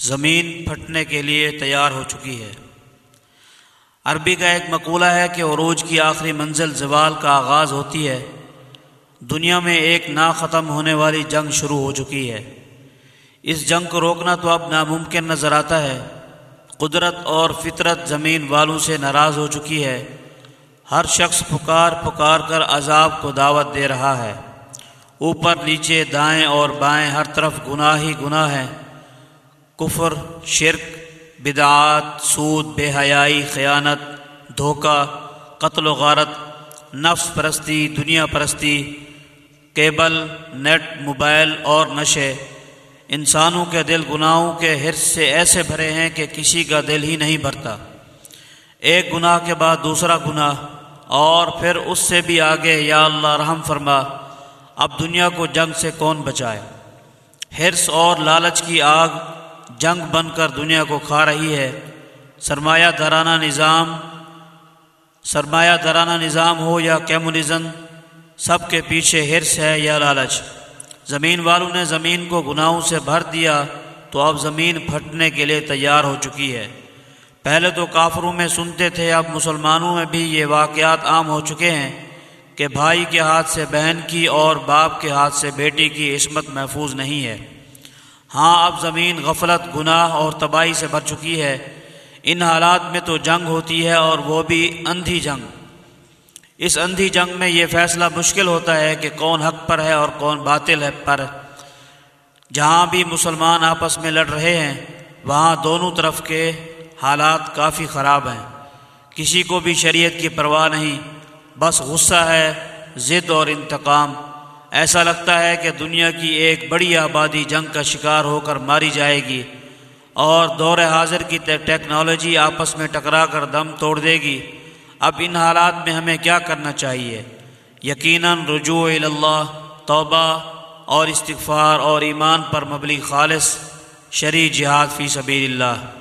زمین پھٹنے کے لیے تیار ہو چکی ہے۔ عربی کا ایک مقولہ ہے کہ عروج کی آخری منزل زوال کا آغاز ہوتی ہے۔ دنیا میں ایک نا ختم ہونے والی جنگ شروع ہو چکی ہے۔ اس جنگ کو روکنا تو اب ناممکن نظر آتا ہے۔ قدرت اور فطرت زمین والوں سے ناراض ہو چکی ہے۔ ہر شخص پکار پکار کر عذاب کو دعوت دے رہا ہے۔ اوپر، نیچے، دائیں اور بائیں ہر طرف گناہ ہی گناہ ہے کفر، شرک، بدعات، سود، بے حیائی، خیانت، دھوکہ، قتل و غارت، نفس پرستی، دنیا پرستی، کیبل، نیٹ، موبائل اور نشے۔ انسانوں کے دل گناہوں کے حرص سے ایسے بھرے ہیں کہ کسی کا دل ہی نہیں بھرتا۔ ایک گناہ کے بعد دوسرا گناہ، اور پھر اس سے بھی آگے یا اللہ رحم فرما، اب دنیا کو جنگ سے کون بچائے؟ حرص اور لالچ کی آگ جنگ بن کر دنیا کو کھا رہی ہے۔ سرمایہ دارانہ نظام، سرمایہ دارانہ نظام ہو یا کیمونزم سب کے پیچھے ہرس ہے یا لالچ۔ زمین والوں نے زمین کو گناہوں سے بھر دیا تو اب زمین پھٹنے کے لیے تیار ہو چکی ہے۔ پہلے تو کافروں میں سنتے تھے، اب مسلمانوں میں بھی یہ واقعات عام ہو چکے ہیں کہ بھائی کے ہاتھ سے بہن کی اور باپ کے ہاتھ سے بیٹی کی عصمت محفوظ نہیں ہے۔ ہاں اب زمین غفلت، گناہ اور تباہی سے بھر چکی ہے۔ ان حالات میں تو جنگ ہوتی ہے اور وہ بھی اندھی جنگ۔ اس اندھی جنگ میں یہ فیصلہ مشکل ہوتا ہے کہ کون حق پر ہے اور کون باطل ہے۔ پر جہاں بھی مسلمان آپس میں لڑ رہے ہیں، وہاں دونوں طرف کے حالات کافی خراب ہیں۔ کسی کو بھی شریعت کی پرواہ نہیں، بس غصہ ہے، ضد اور انتقام۔ ایسا لگتا ہے کہ دنیا کی ایک بڑی آبادی جنگ کا شکار ہو کر ماری جائے گی اور دور حاضر کی ٹیکنالوجی آپس میں ٹکرا کر دم توڑ دے گی۔ اب ان حالات میں ہمیں کیا کرنا چاہیے؟ یقیناً رجوع اللہ توبہ اور استغفار اور ایمان پر مبلی خالص شرع جہاد فی سبیل اللہ۔